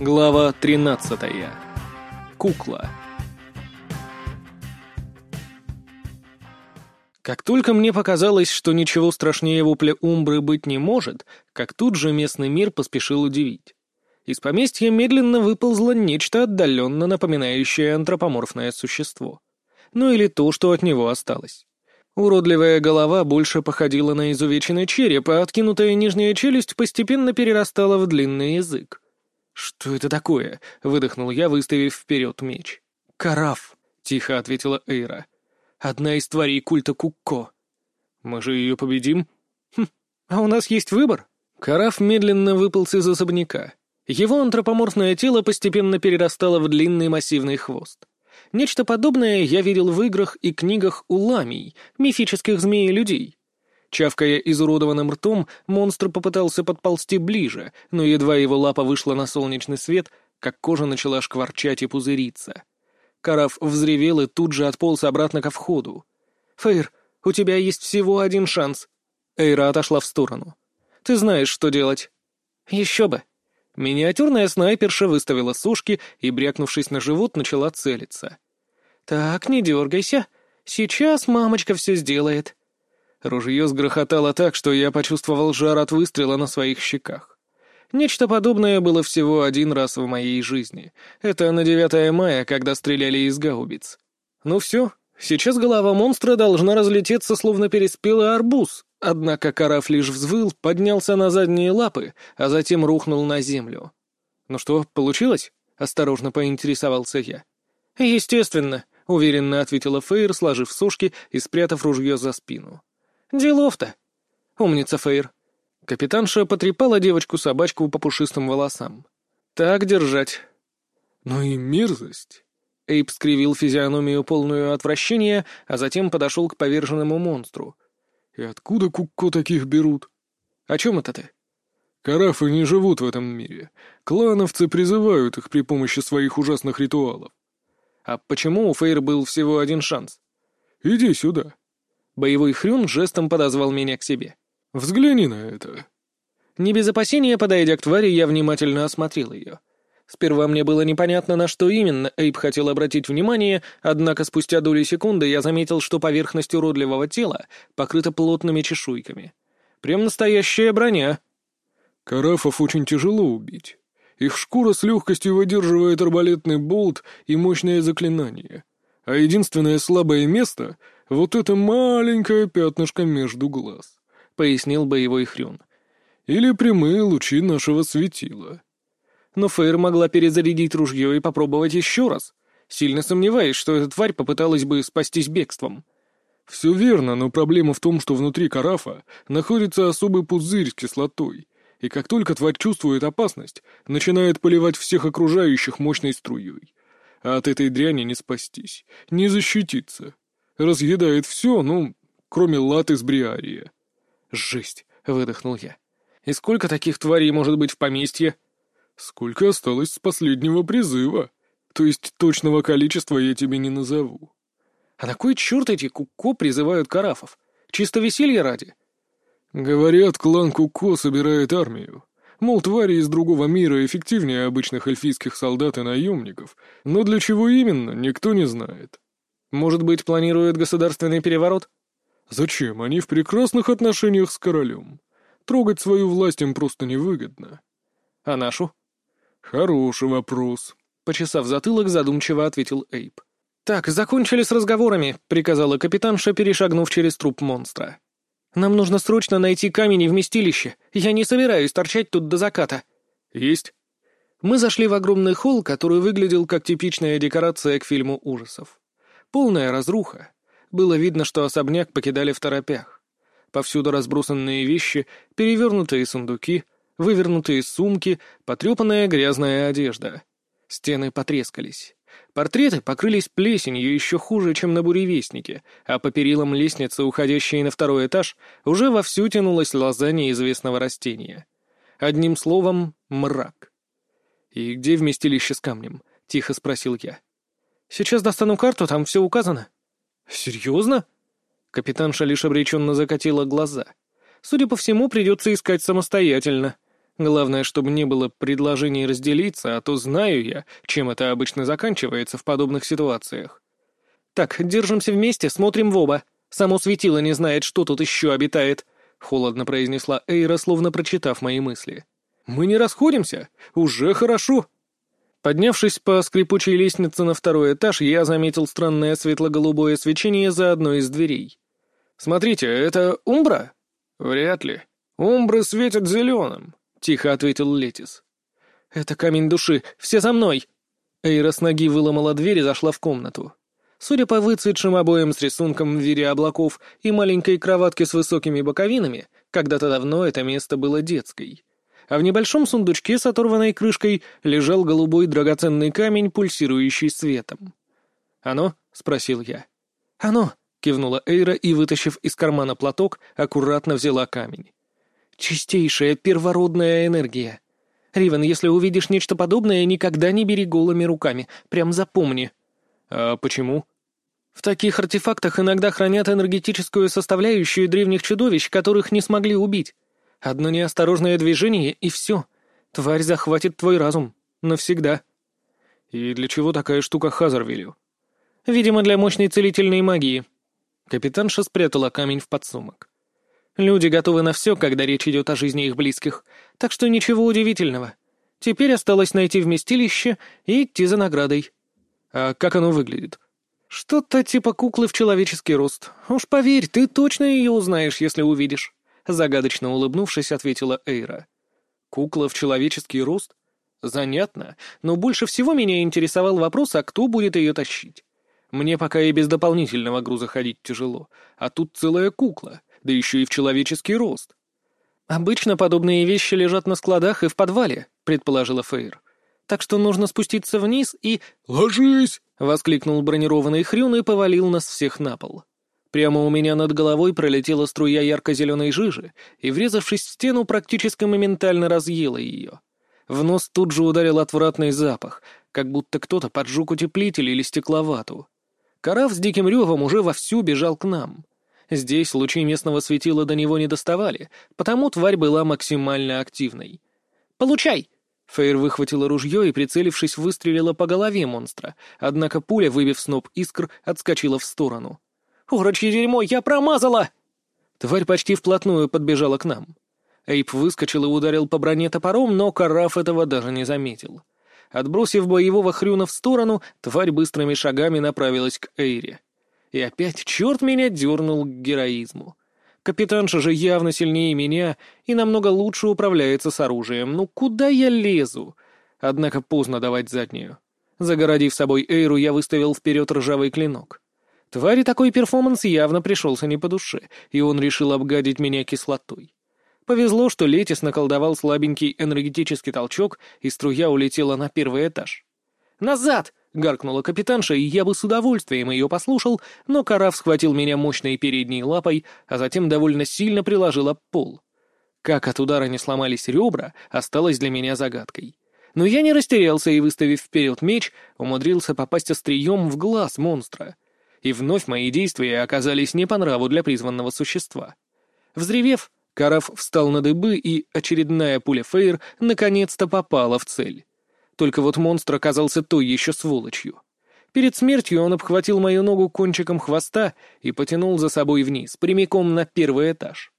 Глава 13. Кукла. Как только мне показалось, что ничего страшнее вопля Умбры быть не может, как тут же местный мир поспешил удивить. Из поместья медленно выползло нечто отдаленно напоминающее антропоморфное существо. Ну или то, что от него осталось. Уродливая голова больше походила на изувеченный череп, а откинутая нижняя челюсть постепенно перерастала в длинный язык. «Что это такое?» — выдохнул я, выставив вперед меч. «Караф», — тихо ответила Эйра. «Одна из тварей культа Кукко». «Мы же ее победим?» «Хм, а у нас есть выбор?» Караф медленно выполз из особняка. Его антропоморфное тело постепенно перерастало в длинный массивный хвост. Нечто подобное я видел в играх и книгах у ламий, мифических змеи-людей. Чавкая изуродованным ртом, монстр попытался подползти ближе, но едва его лапа вышла на солнечный свет, как кожа начала шкварчать и пузыриться. Караф взревел и тут же отполз обратно ко входу. «Фейр, у тебя есть всего один шанс». Эйра отошла в сторону. «Ты знаешь, что делать». «Еще бы». Миниатюрная снайперша выставила сушки и, брякнувшись на живот, начала целиться. «Так, не дергайся. Сейчас мамочка все сделает». Ружье сгрохотало так, что я почувствовал жар от выстрела на своих щеках. Нечто подобное было всего один раз в моей жизни. Это на 9 мая, когда стреляли из гаубиц. Ну все, сейчас голова монстра должна разлететься, словно переспелый арбуз. Однако караф лишь взвыл, поднялся на задние лапы, а затем рухнул на землю. «Ну что, получилось?» — осторожно поинтересовался я. «Естественно», — уверенно ответила Фейр, сложив сушки и спрятав ружье за спину. Делов-то. Умница, Фейр. Капитанша потрепала девочку-собачку по пушистым волосам. Так держать. Ну и мерзость. Эйп скривил физиономию полную отвращения, а затем подошел к поверженному монстру. «И откуда кукко таких берут?» «О чем это ты?» «Карафы не живут в этом мире. Клановцы призывают их при помощи своих ужасных ритуалов». «А почему у Фейр был всего один шанс?» «Иди сюда». Боевой хрюн жестом подозвал меня к себе. «Взгляни на это». Не без опасения, подойдя к твари, я внимательно осмотрел ее. Сперва мне было непонятно, на что именно Эйп хотел обратить внимание, однако спустя доли секунды я заметил, что поверхность уродливого тела покрыта плотными чешуйками. Прям настоящая броня. Карафов очень тяжело убить. Их шкура с легкостью выдерживает арбалетный болт и мощное заклинание. А единственное слабое место вот это маленькое пятнышко между глаз», — пояснил боевой хрюн. «Или прямые лучи нашего светила». Но Фейр могла перезарядить ружье и попробовать еще раз. Сильно сомневаюсь, что эта тварь попыталась бы спастись бегством. «Все верно, но проблема в том, что внутри карафа находится особый пузырь с кислотой, и как только тварь чувствует опасность, начинает поливать всех окружающих мощной струей. А от этой дряни не спастись, не защититься. Разъедает все, ну, кроме лат из бриария. «Жесть!» — выдохнул я. «И сколько таких тварей может быть в поместье?» «Сколько осталось с последнего призыва. То есть точного количества я тебе не назову». «А на кой черт эти Куко призывают карафов? Чисто веселье ради?» «Говорят, клан Куко собирает армию. Мол, твари из другого мира эффективнее обычных эльфийских солдат и наемников, но для чего именно, никто не знает». Может быть, планируют государственный переворот? Зачем? Они в прекрасных отношениях с королем. Трогать свою власть им просто невыгодно. А нашу? Хороший вопрос. Почесав затылок, задумчиво ответил Эйп. «Так, закончили с разговорами», — приказала капитанша, перешагнув через труп монстра. «Нам нужно срочно найти камень и вместилище. Я не собираюсь торчать тут до заката». «Есть». Мы зашли в огромный холл, который выглядел как типичная декорация к фильму ужасов. Полная разруха. Было видно, что особняк покидали в торопях. Повсюду разбросанные вещи, перевернутые сундуки, вывернутые сумки, потрепанная грязная одежда. Стены потрескались. Портреты покрылись плесенью еще хуже, чем на буревестнике, а по перилам лестницы, уходящей на второй этаж, уже вовсю тянулась лоза неизвестного растения. Одним словом, мрак. «И где вместилище с камнем?» — тихо спросил я. Сейчас достану карту, там все указано». «Серьезно?» Капитанша лишь обреченно закатила глаза. «Судя по всему, придется искать самостоятельно. Главное, чтобы не было предложений разделиться, а то знаю я, чем это обычно заканчивается в подобных ситуациях. Так, держимся вместе, смотрим в оба. Само светило не знает, что тут еще обитает», — холодно произнесла Эйра, словно прочитав мои мысли. «Мы не расходимся? Уже хорошо!» Поднявшись по скрипучей лестнице на второй этаж, я заметил странное светло-голубое свечение за одной из дверей. «Смотрите, это Умбра?» «Вряд ли. Умбры светят зеленым», — тихо ответил Летис. «Это камень души. Все за мной!» Эйра с ноги выломала дверь и зашла в комнату. Судя по выцветшим обоям с рисунком в виде облаков и маленькой кроватке с высокими боковинами, когда-то давно это место было детской а в небольшом сундучке с оторванной крышкой лежал голубой драгоценный камень, пульсирующий светом. «Оно?» — спросил я. «Оно!» — кивнула Эйра и, вытащив из кармана платок, аккуратно взяла камень. «Чистейшая первородная энергия. Ривен, если увидишь нечто подобное, никогда не бери голыми руками, прям запомни». «А почему?» В таких артефактах иногда хранят энергетическую составляющую древних чудовищ, которых не смогли убить. Одно неосторожное движение, и все. Тварь захватит твой разум. Навсегда. И для чего такая штука Хазарвилю? Видимо, для мощной целительной магии. Капитанша спрятала камень в подсумок. Люди готовы на все, когда речь идет о жизни их близких, так что ничего удивительного. Теперь осталось найти вместилище и идти за наградой. А как оно выглядит? Что-то типа куклы в человеческий рост. Уж поверь, ты точно ее узнаешь, если увидишь. Загадочно улыбнувшись, ответила Эйра. «Кукла в человеческий рост? Занятно, но больше всего меня интересовал вопрос, а кто будет ее тащить? Мне пока и без дополнительного груза ходить тяжело, а тут целая кукла, да еще и в человеческий рост». «Обычно подобные вещи лежат на складах и в подвале», — предположила Фейр. «Так что нужно спуститься вниз и...» «Ложись!» — воскликнул бронированный хрюн и повалил нас всех на пол. Прямо у меня над головой пролетела струя ярко-зеленой жижи и, врезавшись в стену, практически моментально разъела ее. В нос тут же ударил отвратный запах, как будто кто-то поджег утеплитель или стекловату. Караф с диким ревом уже вовсю бежал к нам. Здесь лучи местного светила до него не доставали, потому тварь была максимально активной. «Получай!» Фейр выхватила ружье и, прицелившись, выстрелила по голове монстра, однако пуля, выбив сноп искр, отскочила в сторону. «Урочье дерьмо, я промазала!» Тварь почти вплотную подбежала к нам. Эйп выскочил и ударил по броне топором, но Караф этого даже не заметил. Отбросив боевого хрюна в сторону, тварь быстрыми шагами направилась к Эйре. И опять черт меня дернул к героизму. Капитанша же явно сильнее меня и намного лучше управляется с оружием. Ну куда я лезу? Однако поздно давать заднюю. Загородив собой Эйру, я выставил вперед ржавый клинок. Твари такой перформанс явно пришелся не по душе, и он решил обгадить меня кислотой. Повезло, что Летис наколдовал слабенький энергетический толчок, и струя улетела на первый этаж. «Назад!» — гаркнула капитанша, и я бы с удовольствием ее послушал, но Караф схватил меня мощной передней лапой, а затем довольно сильно приложил об пол. Как от удара не сломались ребра, осталось для меня загадкой. Но я не растерялся и, выставив вперед меч, умудрился попасть острием в глаз монстра — и вновь мои действия оказались не по нраву для призванного существа. Взревев, Караф встал на дыбы, и очередная пуля Фейр наконец-то попала в цель. Только вот монстр оказался той еще сволочью. Перед смертью он обхватил мою ногу кончиком хвоста и потянул за собой вниз, прямиком на первый этаж.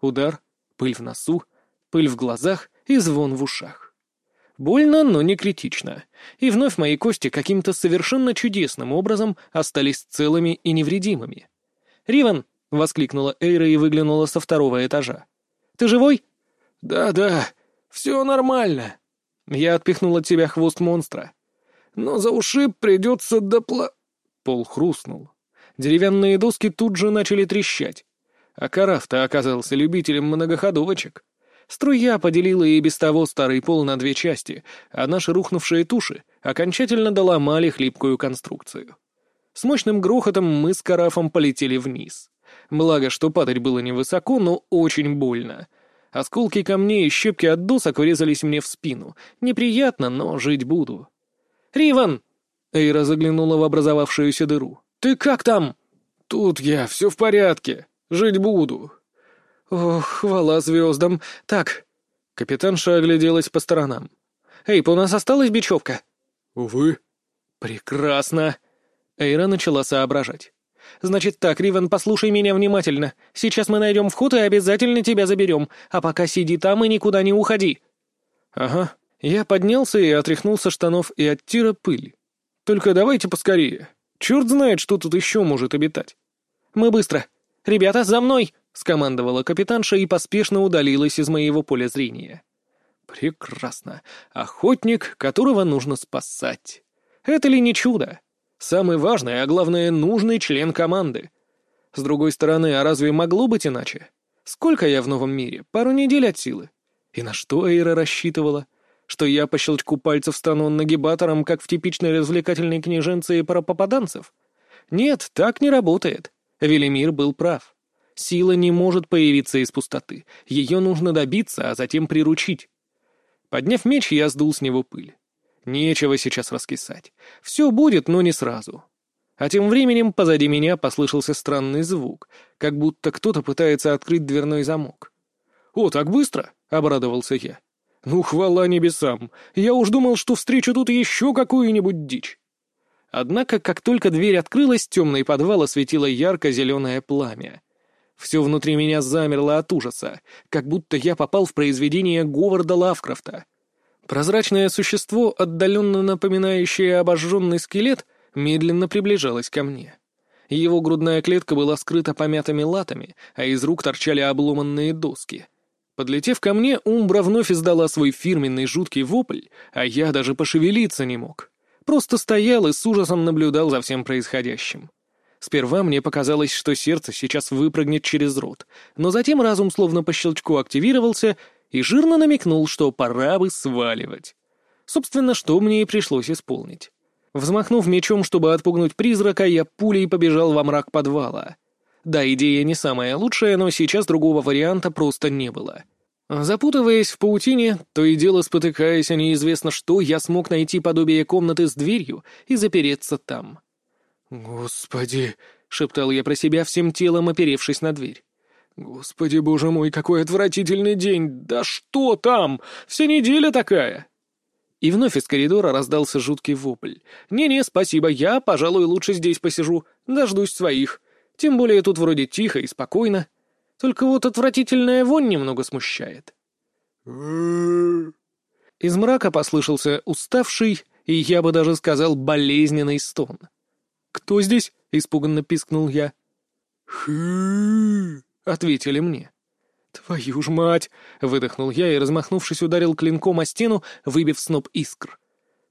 Удар, пыль в носу, пыль в глазах и звон в ушах. Больно, но не критично. И вновь мои кости каким-то совершенно чудесным образом остались целыми и невредимыми. «Риван!» — воскликнула Эйра и выглянула со второго этажа. «Ты живой?» «Да-да, все нормально». Я отпихнул от тебя хвост монстра. «Но за ушиб придется допла...» Пол хрустнул. Деревянные доски тут же начали трещать. А Караф-то оказался любителем многоходовочек. Струя поделила и без того старый пол на две части, а наши рухнувшие туши окончательно доломали хлипкую конструкцию. С мощным грохотом мы с Карафом полетели вниз. Благо, что падать было невысоко, но очень больно. Осколки камней и щепки от досок врезались мне в спину. Неприятно, но жить буду. «Риван!» Эйра заглянула в образовавшуюся дыру. «Ты как там?» «Тут я, все в порядке. Жить буду. Ох, хвала звездам. Так, Капитанша огляделась по сторонам. «Эй, у нас осталась бечевка?» «Увы». «Прекрасно!» Эйра начала соображать. «Значит так, Ривен, послушай меня внимательно. Сейчас мы найдем вход и обязательно тебя заберем, а пока сиди там и никуда не уходи». «Ага». Я поднялся и отряхнул со штанов и от тира пыль. «Только давайте поскорее. Черт знает, что тут еще может обитать». «Мы быстро. Ребята, за мной!» — скомандовала капитанша и поспешно удалилась из моего поля зрения. «Прекрасно. Охотник, которого нужно спасать. Это ли не чудо?» Самый важный, а главное, нужный член команды. С другой стороны, а разве могло быть иначе? Сколько я в новом мире? Пару недель от силы. И на что Эйра рассчитывала? Что я по щелчку пальцев стану нагибатором, как в типичной развлекательной княженце про попаданцев? Нет, так не работает. Велимир был прав. Сила не может появиться из пустоты. Ее нужно добиться, а затем приручить. Подняв меч, я сдул с него пыль. Нечего сейчас раскисать. Все будет, но не сразу. А тем временем позади меня послышался странный звук, как будто кто-то пытается открыть дверной замок. «О, так быстро!» — обрадовался я. «Ну, хвала небесам! Я уж думал, что встречу тут еще какую-нибудь дичь!» Однако, как только дверь открылась, темный подвал осветило ярко-зеленое пламя. Все внутри меня замерло от ужаса, как будто я попал в произведение Говарда Лавкрафта — Прозрачное существо, отдаленно напоминающее обожженный скелет, медленно приближалось ко мне. Его грудная клетка была скрыта помятыми латами, а из рук торчали обломанные доски. Подлетев ко мне, Умбра вновь издала свой фирменный жуткий вопль, а я даже пошевелиться не мог. Просто стоял и с ужасом наблюдал за всем происходящим. Сперва мне показалось, что сердце сейчас выпрыгнет через рот, но затем разум словно по щелчку активировался, и жирно намекнул, что пора бы сваливать. Собственно, что мне и пришлось исполнить. Взмахнув мечом, чтобы отпугнуть призрака, я пулей побежал во мрак подвала. Да, идея не самая лучшая, но сейчас другого варианта просто не было. Запутываясь в паутине, то и дело спотыкаясь о неизвестно что, я смог найти подобие комнаты с дверью и запереться там. «Господи!» — шептал я про себя всем телом, оперевшись на дверь. Господи, боже мой, какой отвратительный день! Да что там? Вся неделя такая!» И вновь из коридора раздался жуткий вопль. «Не-не, спасибо, я, пожалуй, лучше здесь посижу, дождусь своих. Тем более тут вроде тихо и спокойно. Только вот отвратительная вонь немного смущает». Из мрака послышался уставший, и я бы даже сказал, болезненный стон. «Кто здесь?» — испуганно пискнул я. «Хы!» — ответили мне. «Твою ж мать!» — выдохнул я и, размахнувшись, ударил клинком о стену, выбив сноп искр.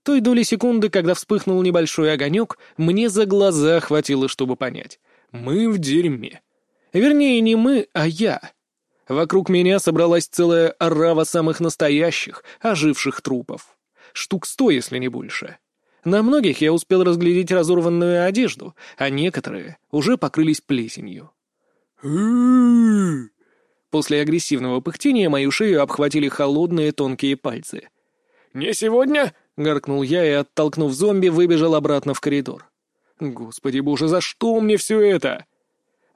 Той доли секунды, когда вспыхнул небольшой огонек, мне за глаза хватило, чтобы понять. Мы в дерьме. Вернее, не мы, а я. Вокруг меня собралась целая орава самых настоящих, оживших трупов. Штук сто, если не больше. На многих я успел разглядеть разорванную одежду, а некоторые уже покрылись плесенью. После агрессивного пыхтения мою шею обхватили холодные тонкие пальцы. «Не сегодня!» — гаркнул я и, оттолкнув зомби, выбежал обратно в коридор. «Господи боже, за что мне все это?»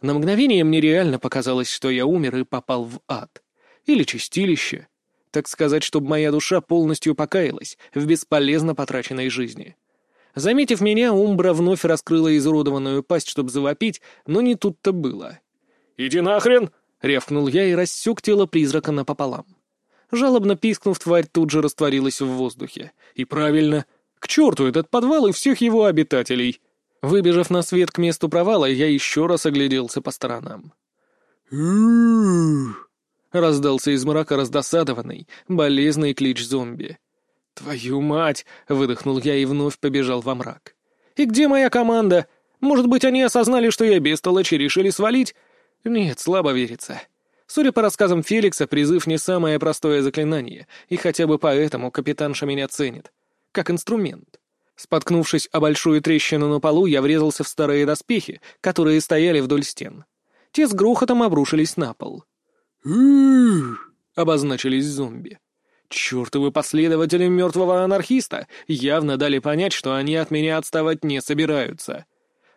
На мгновение мне реально показалось, что я умер и попал в ад. Или чистилище. Так сказать, чтобы моя душа полностью покаялась в бесполезно потраченной жизни. Заметив меня, Умбра вновь раскрыла изуродованную пасть, чтобы завопить, но не тут-то было. «Иди нахрен!» — рявкнул я и рассек тело призрака напополам. Жалобно пискнув, тварь тут же растворилась в воздухе. И правильно. К черту этот подвал и всех его обитателей. Выбежав на свет к месту провала, я еще раз огляделся по сторонам. Раздался из мрака раздосадованный, болезный клич зомби. «Твою мать!» — выдохнул я и вновь побежал во мрак. «И где моя команда? Может быть, они осознали, что я бестолочь и решили свалить? Нет, слабо верится. Судя по рассказам Феликса, призыв не самое простое заклинание, и хотя бы поэтому капитанша меня ценит. Как инструмент. Споткнувшись о большую трещину на полу, я врезался в старые доспехи, которые стояли вдоль стен. Те с грохотом обрушились на пол. Обозначились зомби. Чёртовы последователи мертвого анархиста явно дали понять, что они от меня отставать не собираются.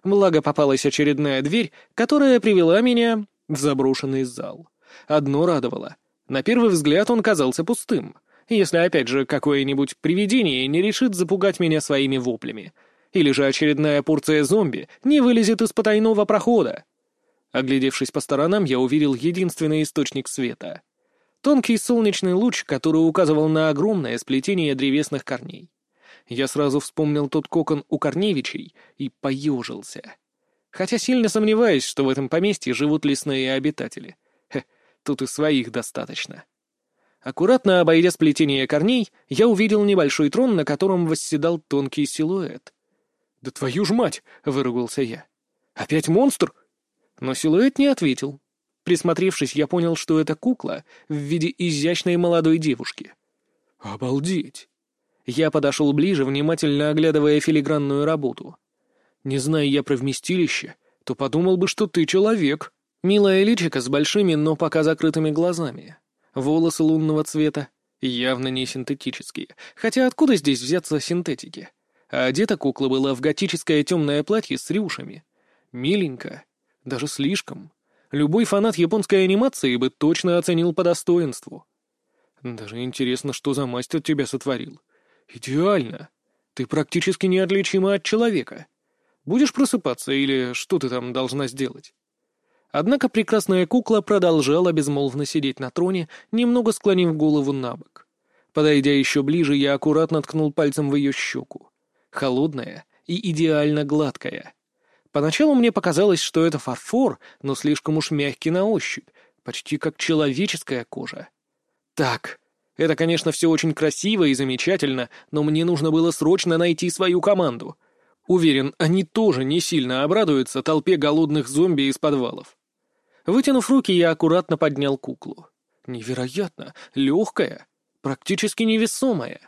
Благо попалась очередная дверь, которая привела меня в заброшенный зал. Одно радовало. На первый взгляд он казался пустым, если опять же какое-нибудь привидение не решит запугать меня своими воплями. Или же очередная порция зомби не вылезет из потайного прохода. Оглядевшись по сторонам, я увидел единственный источник света. Тонкий солнечный луч, который указывал на огромное сплетение древесных корней. Я сразу вспомнил тот кокон у Корневичей и поежился. Хотя сильно сомневаюсь, что в этом поместье живут лесные обитатели. Хе, тут и своих достаточно. Аккуратно обойдя сплетение корней, я увидел небольшой трон, на котором восседал тонкий силуэт. «Да твою ж мать!» — выругался я. «Опять монстр?» Но силуэт не ответил. Присмотревшись, я понял, что это кукла в виде изящной молодой девушки. «Обалдеть!» Я подошел ближе, внимательно оглядывая филигранную работу. Не зная я про вместилище, то подумал бы, что ты человек. Милая личико с большими, но пока закрытыми глазами. Волосы лунного цвета, явно не синтетические. Хотя откуда здесь взяться синтетики? А одета кукла была в готическое темное платье с рюшами. Миленько. Даже слишком. Любой фанат японской анимации бы точно оценил по достоинству. Даже интересно, что за мастер тебя сотворил. Идеально. Ты практически неотличима от человека. Будешь просыпаться или что ты там должна сделать? Однако прекрасная кукла продолжала безмолвно сидеть на троне, немного склонив голову на бок. Подойдя еще ближе, я аккуратно ткнул пальцем в ее щеку. Холодная и идеально гладкая. Поначалу мне показалось, что это фарфор, но слишком уж мягкий на ощупь, почти как человеческая кожа. Так, это, конечно, все очень красиво и замечательно, но мне нужно было срочно найти свою команду. Уверен, они тоже не сильно обрадуются толпе голодных зомби из подвалов. Вытянув руки, я аккуратно поднял куклу. Невероятно, легкая, практически невесомая.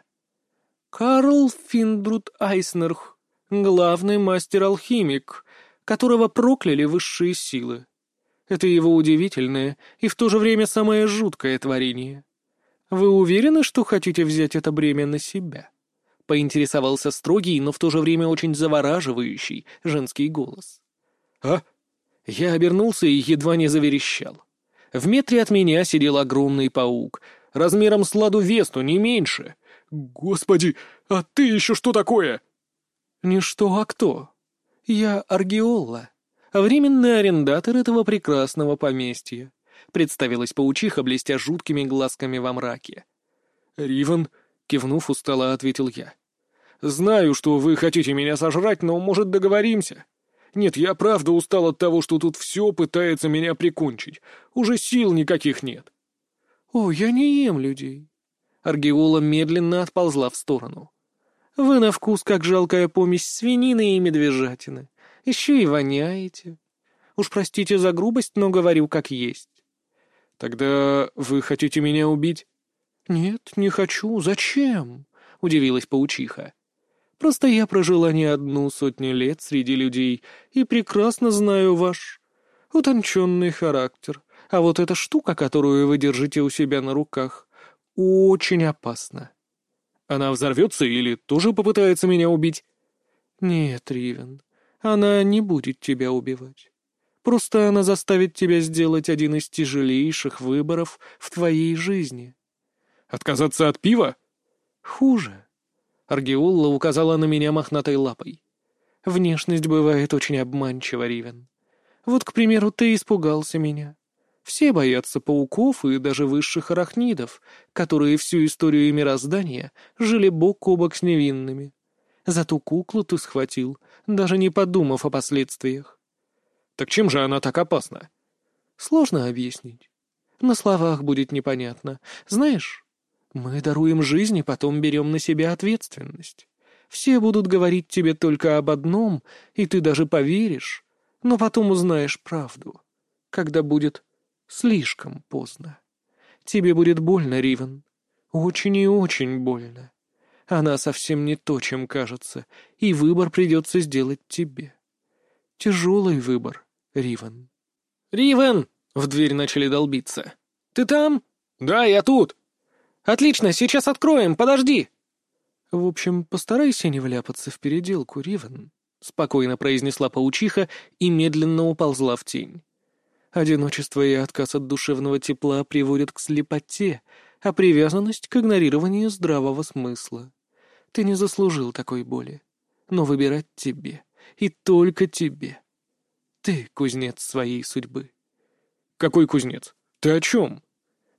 Карл Финдрут Айснерх, главный мастер-алхимик, которого прокляли высшие силы. Это его удивительное и в то же время самое жуткое творение. Вы уверены, что хотите взять это бремя на себя? Поинтересовался строгий, но в то же время очень завораживающий женский голос. «А?» Я обернулся и едва не заверещал. В метре от меня сидел огромный паук, размером с ладу весту, не меньше. «Господи, а ты еще что такое?» «Не что, а кто? Я Аргиолла, временный арендатор этого прекрасного поместья», — представилась паучиха, блестя жуткими глазками во мраке. «Риван», — кивнув устало, ответил я. «Знаю, что вы хотите меня сожрать, но, может, договоримся?» Нет, я правда устал от того, что тут все пытается меня прикончить. Уже сил никаких нет. О, я не ем людей. Аргиола медленно отползла в сторону. Вы на вкус как жалкая помесь свинины и медвежатины. Еще и воняете. Уж простите за грубость, но говорю как есть. Тогда вы хотите меня убить? Нет, не хочу. Зачем? Удивилась паучиха. Просто я прожила не одну сотню лет среди людей и прекрасно знаю ваш утонченный характер. А вот эта штука, которую вы держите у себя на руках, очень опасна. Она взорвется или тоже попытается меня убить? Нет, Ривен, она не будет тебя убивать. Просто она заставит тебя сделать один из тяжелейших выборов в твоей жизни. Отказаться от пива? Хуже. Аргиулла указала на меня мохнатой лапой. «Внешность бывает очень обманчива, Ривен. Вот, к примеру, ты испугался меня. Все боятся пауков и даже высших арахнидов, которые всю историю мироздания жили бок о бок с невинными. Зато куклу ты схватил, даже не подумав о последствиях. Так чем же она так опасна? Сложно объяснить. На словах будет непонятно. Знаешь, мы даруем жизнь и потом берем на себя ответственность. Все будут говорить тебе только об одном, и ты даже поверишь, но потом узнаешь правду, когда будет слишком поздно. Тебе будет больно, Ривен. Очень и очень больно. Она совсем не то, чем кажется, и выбор придется сделать тебе. Тяжелый выбор, Ривен. «Ривен!» — в дверь начали долбиться. «Ты там?» «Да, я тут!» «Отлично, сейчас откроем, подожди!» «В общем, постарайся не вляпаться в переделку, Ривен», — спокойно произнесла паучиха и медленно уползла в тень. Одиночество и отказ от душевного тепла приводят к слепоте, а привязанность — к игнорированию здравого смысла. Ты не заслужил такой боли, но выбирать тебе, и только тебе. Ты кузнец своей судьбы. Какой кузнец? Ты о чем?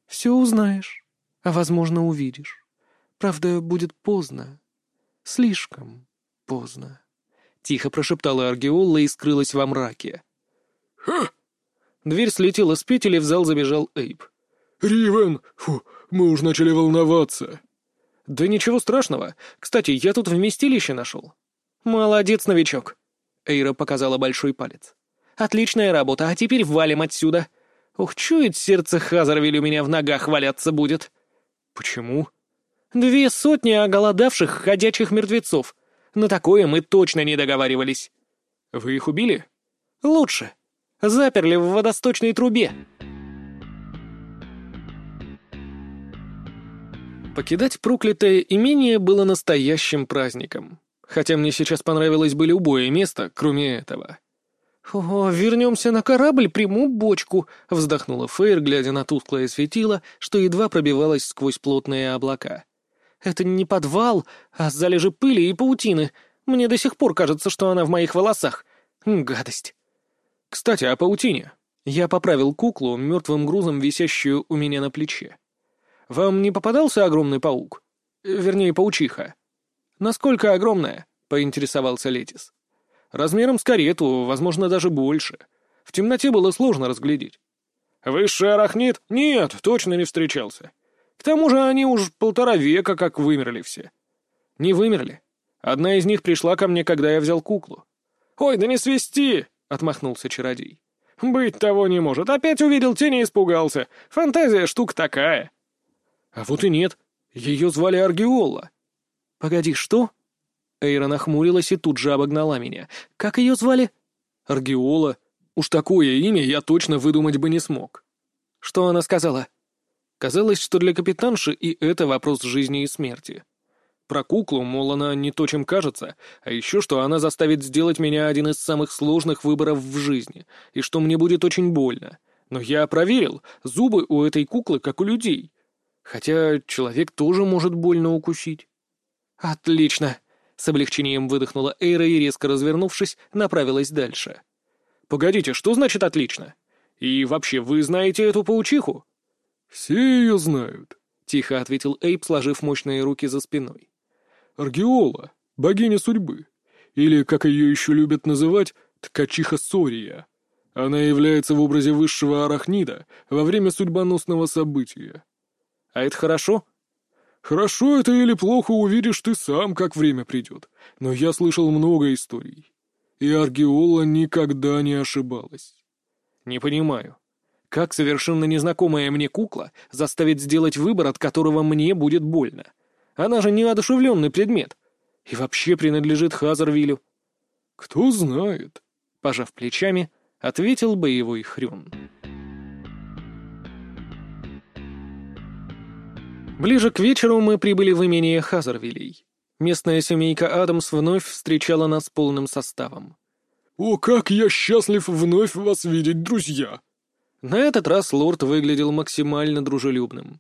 Все узнаешь, а, возможно, увидишь. Правда, будет поздно. Слишком поздно. Тихо прошептала Аргиолла и скрылась во мраке. «Ха!» Дверь слетела с петель, и в зал забежал Эйб. «Ривен! Фу, мы уж начали волноваться!» «Да ничего страшного. Кстати, я тут вместилище нашел». «Молодец, новичок!» Эйра показала большой палец. «Отличная работа, а теперь валим отсюда. Ух, чует сердце Хазарвиль у меня в ногах валяться будет». «Почему?» «Две сотни оголодавших ходячих мертвецов. На такое мы точно не договаривались». «Вы их убили?» «Лучше. Заперли в водосточной трубе». Покидать проклятое имение было настоящим праздником. Хотя мне сейчас понравилось бы любое место, кроме этого. «О, вернемся на корабль, приму бочку», — вздохнула Фейр, глядя на тусклое светило, что едва пробивалось сквозь плотные облака. «Это не подвал, а залежи пыли и паутины. Мне до сих пор кажется, что она в моих волосах. Гадость». «Кстати, о паутине». Я поправил куклу, мертвым грузом висящую у меня на плече. «Вам не попадался огромный паук? Вернее, паучиха?» «Насколько огромная?» — поинтересовался Летис. «Размером с карету, возможно, даже больше. В темноте было сложно разглядеть». «Высший арахнит? Нет, точно не встречался. К тому же они уж полтора века как вымерли все». «Не вымерли. Одна из них пришла ко мне, когда я взял куклу». «Ой, да не свисти!» — отмахнулся чародей. «Быть того не может. Опять увидел тень и испугался. Фантазия штука такая». «А вот и нет. Ее звали Аргиола». «Погоди, что?» Эйра нахмурилась и тут же обогнала меня. «Как ее звали?» «Аргиола. Уж такое имя я точно выдумать бы не смог». «Что она сказала?» Казалось, что для капитанши и это вопрос жизни и смерти. Про куклу, мол, она не то, чем кажется, а еще что она заставит сделать меня один из самых сложных выборов в жизни, и что мне будет очень больно. Но я проверил, зубы у этой куклы как у людей. Хотя человек тоже может больно укусить. «Отлично!» — с облегчением выдохнула Эйра и, резко развернувшись, направилась дальше. «Погодите, что значит «отлично»? И вообще, вы знаете эту паучиху?» «Все ее знают», — тихо ответил Эйп, сложив мощные руки за спиной. «Аргиола, богиня судьбы, или, как ее еще любят называть, ткачиха Сория. Она является в образе высшего арахнида во время судьбоносного события. А это хорошо? Хорошо это или плохо увидишь ты сам, как время придет. Но я слышал много историй. И Аргиола никогда не ошибалась. Не понимаю. Как совершенно незнакомая мне кукла заставит сделать выбор, от которого мне будет больно? Она же неодушевленный предмет. И вообще принадлежит Хазарвилю. Кто знает, пожав плечами, ответил боевой хрюн. Ближе к вечеру мы прибыли в имение Хазарвилей. Местная семейка Адамс вновь встречала нас полным составом. «О, как я счастлив вновь вас видеть, друзья!» На этот раз лорд выглядел максимально дружелюбным.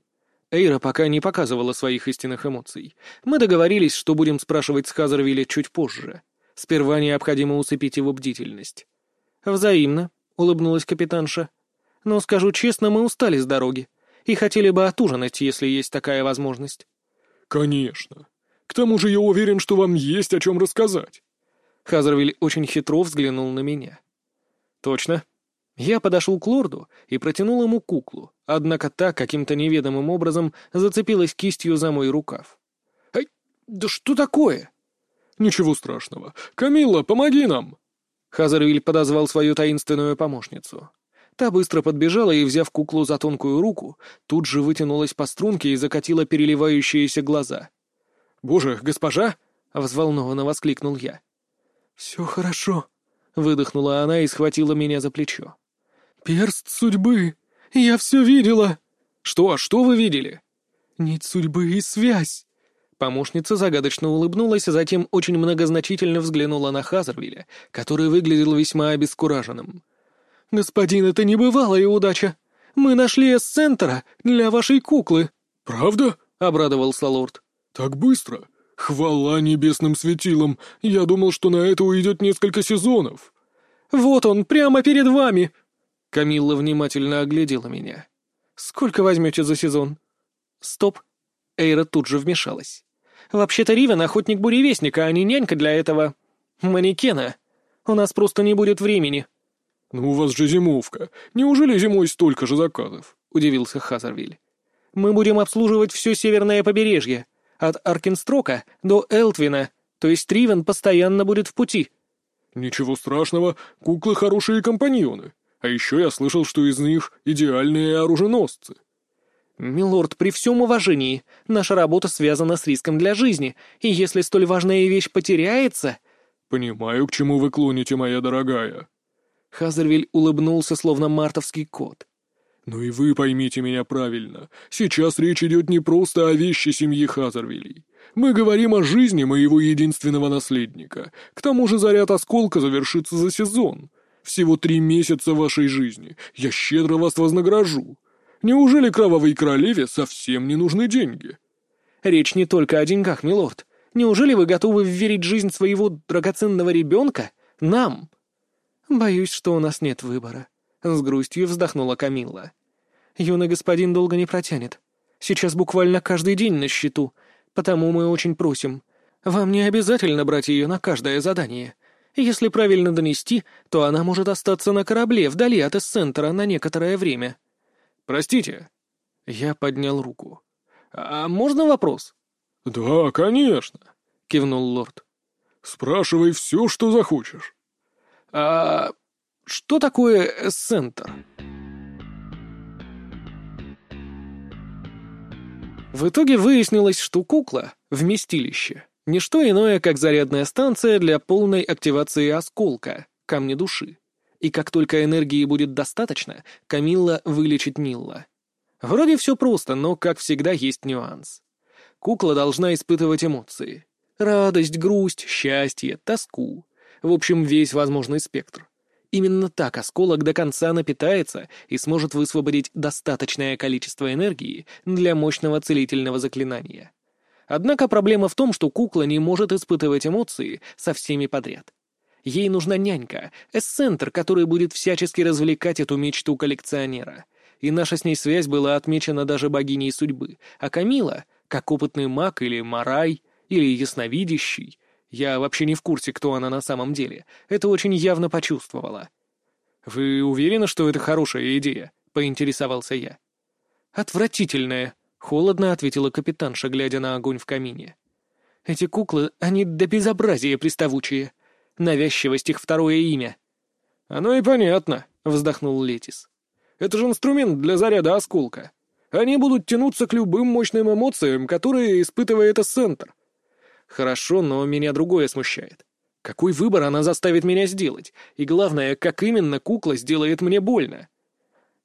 Эйра пока не показывала своих истинных эмоций. Мы договорились, что будем спрашивать с Хазарвилля чуть позже. Сперва необходимо усыпить его бдительность. «Взаимно», — улыбнулась капитанша. «Но, скажу честно, мы устали с дороги и хотели бы отужинать, если есть такая возможность». «Конечно. К тому же я уверен, что вам есть о чем рассказать». Хазервиль очень хитро взглянул на меня. «Точно». Я подошел к лорду и протянул ему куклу, однако та каким-то неведомым образом зацепилась кистью за мой рукав. «Ай, да что такое?» «Ничего страшного. Камилла, помоги нам!» Хазервиль подозвал свою таинственную помощницу. Та быстро подбежала и, взяв куклу за тонкую руку, тут же вытянулась по струнке и закатила переливающиеся глаза. «Боже, госпожа!» — взволнованно воскликнул я. «Все хорошо», — выдохнула она и схватила меня за плечо. «Перст судьбы! Я все видела!» «Что? Что вы видели?» «Нить судьбы и связь!» Помощница загадочно улыбнулась, а затем очень многозначительно взглянула на Хазервилля, который выглядел весьма обескураженным. «Господин, это небывалая удача! Мы нашли эссентера для вашей куклы!» «Правда?» — обрадовался лорд. «Так быстро! Хвала небесным светилам! Я думал, что на это уйдет несколько сезонов!» «Вот он, прямо перед вами!» Камилла внимательно оглядела меня. «Сколько возьмете за сезон?» «Стоп!» Эйра тут же вмешалась. «Вообще-то Ривен — охотник буревестника, а не нянька для этого... манекена. У нас просто не будет времени». «Ну у вас же зимовка. Неужели зимой столько же заказов?» — удивился Хазервиль. «Мы будем обслуживать все северное побережье, от Аркенстрока до Элтвина, то есть Ривен постоянно будет в пути». «Ничего страшного, куклы хорошие компаньоны. А еще я слышал, что из них идеальные оруженосцы». «Милорд, при всем уважении, наша работа связана с риском для жизни, и если столь важная вещь потеряется...» «Понимаю, к чему вы клоните, моя дорогая». Хазервиль улыбнулся, словно мартовский кот. «Ну и вы поймите меня правильно. Сейчас речь идет не просто о вещи семьи Хазервилей. Мы говорим о жизни моего единственного наследника. К тому же заряд осколка завершится за сезон. Всего три месяца вашей жизни. Я щедро вас вознагражу. Неужели кровавой королеве совсем не нужны деньги?» «Речь не только о деньгах, милорд. Неужели вы готовы вверить жизнь своего драгоценного ребенка нам?» «Боюсь, что у нас нет выбора», — с грустью вздохнула Камилла. «Юный господин долго не протянет. Сейчас буквально каждый день на счету, потому мы очень просим. Вам не обязательно брать ее на каждое задание. Если правильно донести, то она может остаться на корабле вдали от эссентера на некоторое время». «Простите». Я поднял руку. «А можно вопрос?» «Да, конечно», — кивнул лорд. «Спрашивай все, что захочешь». «А что такое эссентр?» В итоге выяснилось, что кукла — вместилище. Не что иное, как зарядная станция для полной активации осколка, камня души и как только энергии будет достаточно, Камилла вылечит Нилла. Вроде все просто, но, как всегда, есть нюанс. Кукла должна испытывать эмоции. Радость, грусть, счастье, тоску. В общем, весь возможный спектр. Именно так осколок до конца напитается и сможет высвободить достаточное количество энергии для мощного целительного заклинания. Однако проблема в том, что кукла не может испытывать эмоции со всеми подряд. Ей нужна нянька, эссентр, который будет всячески развлекать эту мечту коллекционера. И наша с ней связь была отмечена даже богиней судьбы. А Камила, как опытный маг или марай, или ясновидящий, я вообще не в курсе, кто она на самом деле, это очень явно почувствовала. «Вы уверены, что это хорошая идея?» — поинтересовался я. «Отвратительная», — холодно ответила капитанша, глядя на огонь в камине. «Эти куклы, они до безобразия приставучие. Навязчивость их второе имя. «Оно и понятно», — вздохнул Летис. «Это же инструмент для заряда осколка. Они будут тянуться к любым мощным эмоциям, которые испытывает эссентр». «Хорошо, но меня другое смущает. Какой выбор она заставит меня сделать? И главное, как именно кукла сделает мне больно?»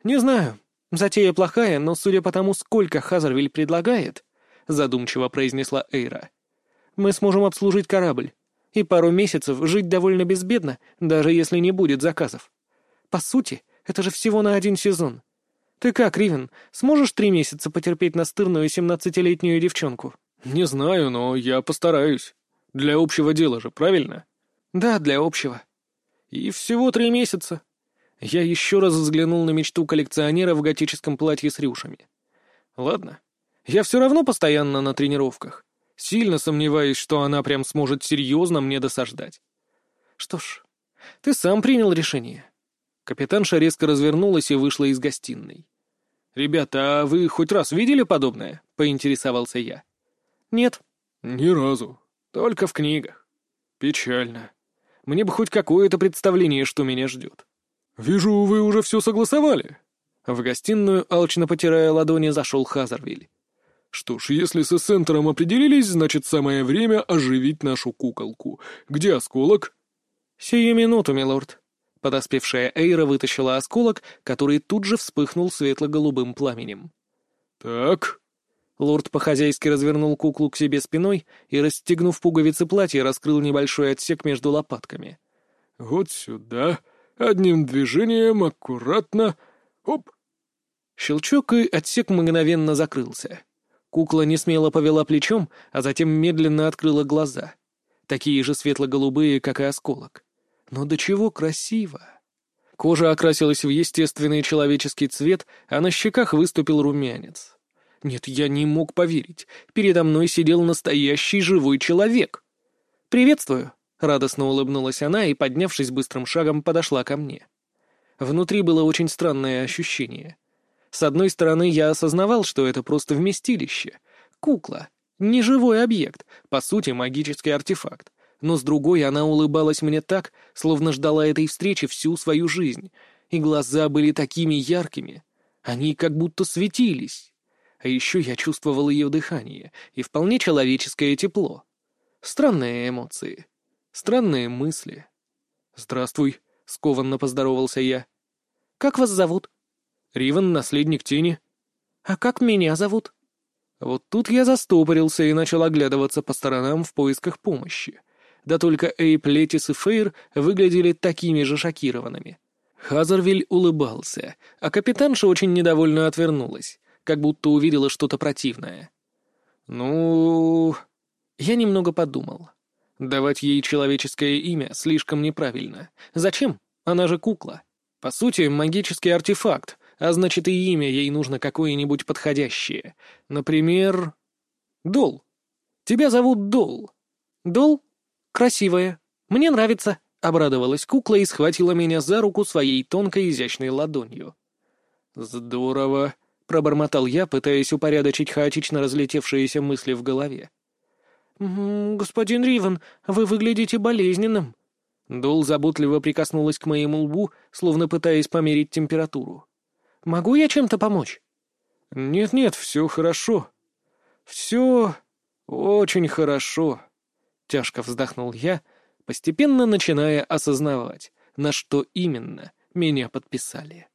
«Не знаю. Затея плохая, но судя по тому, сколько Хазервиль предлагает», — задумчиво произнесла Эйра, — «мы сможем обслужить корабль и пару месяцев жить довольно безбедно, даже если не будет заказов. По сути, это же всего на один сезон. Ты как, Ривен, сможешь три месяца потерпеть настырную семнадцатилетнюю девчонку? Не знаю, но я постараюсь. Для общего дела же, правильно? Да, для общего. И всего три месяца. Я еще раз взглянул на мечту коллекционера в готическом платье с рюшами. Ладно. Я все равно постоянно на тренировках. Сильно сомневаюсь, что она прям сможет серьезно мне досаждать. Что ж, ты сам принял решение. Капитанша резко развернулась и вышла из гостиной. «Ребята, а вы хоть раз видели подобное?» — поинтересовался я. «Нет». «Ни разу. Только в книгах». «Печально. Мне бы хоть какое-то представление, что меня ждет». «Вижу, вы уже все согласовали». В гостиную, алчно потирая ладони, зашел Хазервиль. Что ж, если с эссентером определились, значит, самое время оживить нашу куколку. Где осколок? Сию минуту, милорд. Подоспевшая Эйра вытащила осколок, который тут же вспыхнул светло-голубым пламенем. Так. Лорд по-хозяйски развернул куклу к себе спиной и, расстегнув пуговицы платья, раскрыл небольшой отсек между лопатками. Вот сюда, Одним движением, аккуратно. Оп! Щелчок, и отсек мгновенно закрылся. Кукла не смело повела плечом, а затем медленно открыла глаза. Такие же светло-голубые, как и осколок. Но до чего красиво! Кожа окрасилась в естественный человеческий цвет, а на щеках выступил румянец. Нет, я не мог поверить. Передо мной сидел настоящий живой человек. «Приветствую!» — радостно улыбнулась она и, поднявшись быстрым шагом, подошла ко мне. Внутри было очень странное ощущение. С одной стороны, я осознавал, что это просто вместилище. Кукла. Неживой объект, по сути, магический артефакт но с другой она улыбалась мне так, словно ждала этой встречи всю свою жизнь, и глаза были такими яркими, они как будто светились. А еще я чувствовал ее дыхание и вполне человеческое тепло. Странные эмоции, странные мысли. «Здравствуй», — скованно поздоровался я. «Как вас зовут?» «Риван, наследник тени». «А как меня зовут?» Вот тут я застопорился и начал оглядываться по сторонам в поисках помощи. Да только Эйп, Летис и Фейр выглядели такими же шокированными. Хазервиль улыбался, а капитанша очень недовольно отвернулась, как будто увидела что-то противное. «Ну...» Я немного подумал. Давать ей человеческое имя слишком неправильно. Зачем? Она же кукла. По сути, магический артефакт, а значит и имя ей нужно какое-нибудь подходящее. Например... Дол. Тебя зовут Дол. Дол? «Красивая. Мне нравится», — обрадовалась кукла и схватила меня за руку своей тонкой изящной ладонью. «Здорово», — пробормотал я, пытаясь упорядочить хаотично разлетевшиеся мысли в голове. «Господин Риван, вы выглядите болезненным». Дол заботливо прикоснулась к моему лбу, словно пытаясь померить температуру. «Могу я чем-то помочь?» «Нет-нет, все хорошо. Все очень хорошо». Тяжко вздохнул я, постепенно начиная осознавать, на что именно меня подписали.